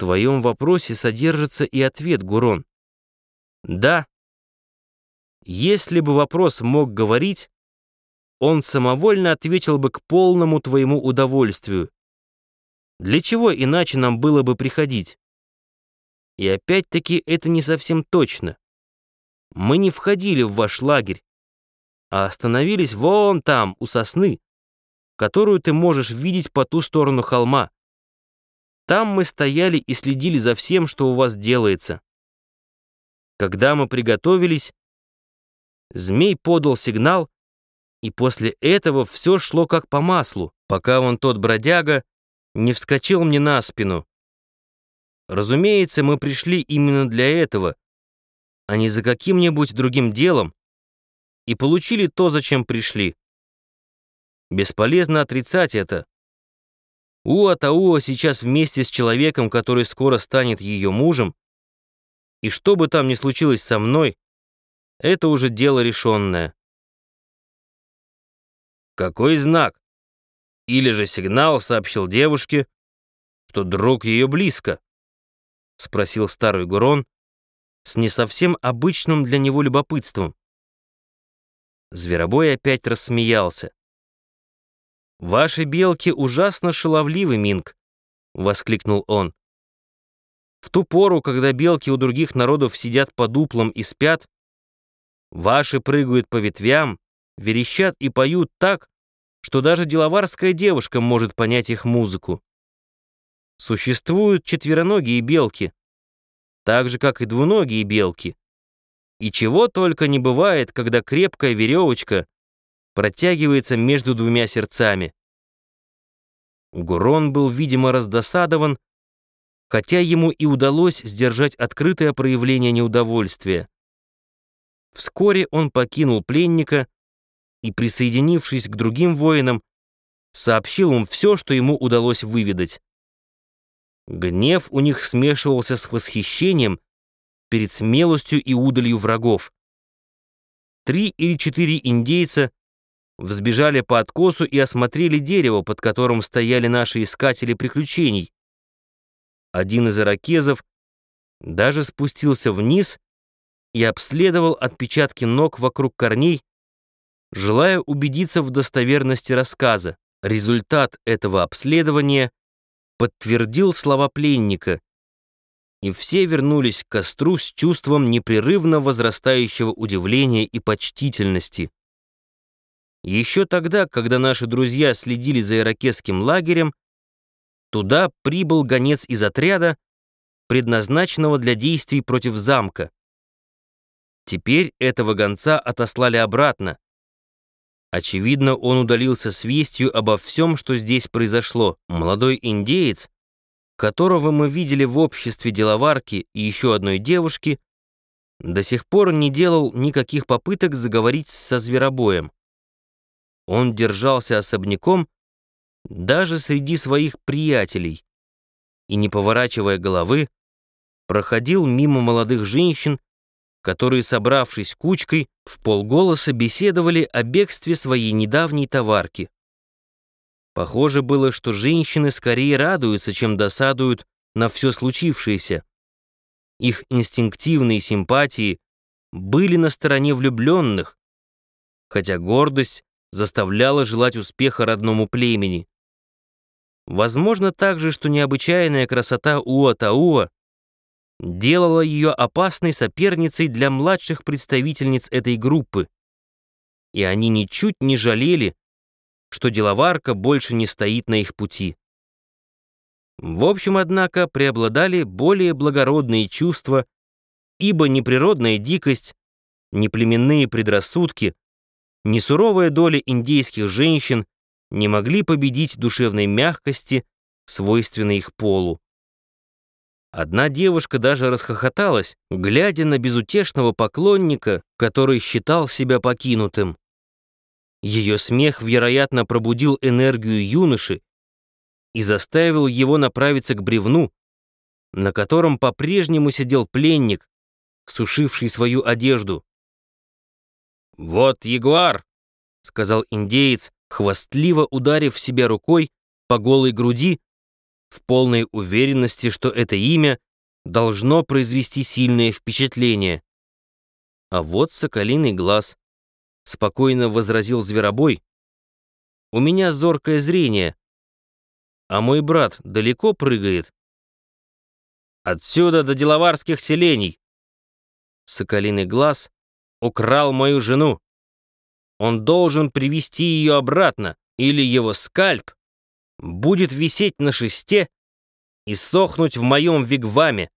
твоем вопросе содержится и ответ, Гурон. Да. Если бы вопрос мог говорить, он самовольно ответил бы к полному твоему удовольствию. Для чего иначе нам было бы приходить? И опять-таки это не совсем точно. Мы не входили в ваш лагерь, а остановились вон там, у сосны, которую ты можешь видеть по ту сторону холма. Там мы стояли и следили за всем, что у вас делается. Когда мы приготовились, змей подал сигнал, и после этого все шло как по маслу, пока вон тот бродяга не вскочил мне на спину. Разумеется, мы пришли именно для этого, а не за каким-нибудь другим делом, и получили то, зачем пришли. Бесполезно отрицать это. Уа-Тауа сейчас вместе с человеком, который скоро станет ее мужем, и что бы там ни случилось со мной, это уже дело решенное. Какой знак? Или же сигнал сообщил девушке, что друг ее близко? Спросил старый Гурон с не совсем обычным для него любопытством. Зверобой опять рассмеялся. «Ваши белки ужасно шаловливы, Минг!» — воскликнул он. «В ту пору, когда белки у других народов сидят под дуплом и спят, ваши прыгают по ветвям, верещат и поют так, что даже деловарская девушка может понять их музыку. Существуют четвероногие белки, так же, как и двуногие белки. И чего только не бывает, когда крепкая веревочка протягивается между двумя сердцами. Гурон был, видимо, раздосадован, хотя ему и удалось сдержать открытое проявление неудовольствия. Вскоре он покинул пленника и, присоединившись к другим воинам, сообщил им все, что ему удалось выведать. Гнев у них смешивался с восхищением перед смелостью и удалью врагов. Три или четыре индейца взбежали по откосу и осмотрели дерево, под которым стояли наши искатели приключений. Один из иракезов даже спустился вниз и обследовал отпечатки ног вокруг корней, желая убедиться в достоверности рассказа. Результат этого обследования подтвердил слова пленника, и все вернулись к костру с чувством непрерывно возрастающего удивления и почтительности. Еще тогда, когда наши друзья следили за иракесским лагерем, туда прибыл гонец из отряда, предназначенного для действий против замка. Теперь этого гонца отослали обратно. Очевидно, он удалился с вестью обо всем, что здесь произошло. Молодой индеец, которого мы видели в обществе деловарки и еще одной девушки, до сих пор не делал никаких попыток заговорить со зверобоем. Он держался особняком даже среди своих приятелей и, не поворачивая головы, проходил мимо молодых женщин, которые, собравшись кучкой, в полголоса беседовали о бегстве своей недавней товарки. Похоже было, что женщины скорее радуются, чем досадуют на все случившееся. Их инстинктивные симпатии были на стороне влюбленных, хотя гордость заставляла желать успеха родному племени. Возможно также, что необычайная красота Уа-Тауа делала ее опасной соперницей для младших представительниц этой группы, и они ничуть не жалели, что деловарка больше не стоит на их пути. В общем, однако, преобладали более благородные чувства, ибо ни природная дикость, ни племенные предрассудки ни суровая доля индейских женщин не могли победить душевной мягкости, свойственной их полу. Одна девушка даже расхохоталась, глядя на безутешного поклонника, который считал себя покинутым. Ее смех, вероятно, пробудил энергию юноши и заставил его направиться к бревну, на котором по-прежнему сидел пленник, сушивший свою одежду. «Вот ягуар!» — сказал индеец, хвастливо ударив себя рукой по голой груди, в полной уверенности, что это имя должно произвести сильное впечатление. А вот соколиный глаз, спокойно возразил Зверобой. У меня зоркое зрение, а мой брат далеко прыгает. Отсюда до деловарских селений. Соколиный глаз украл мою жену. Он должен привести ее обратно, или его скальп будет висеть на шесте и сохнуть в моем вигваме.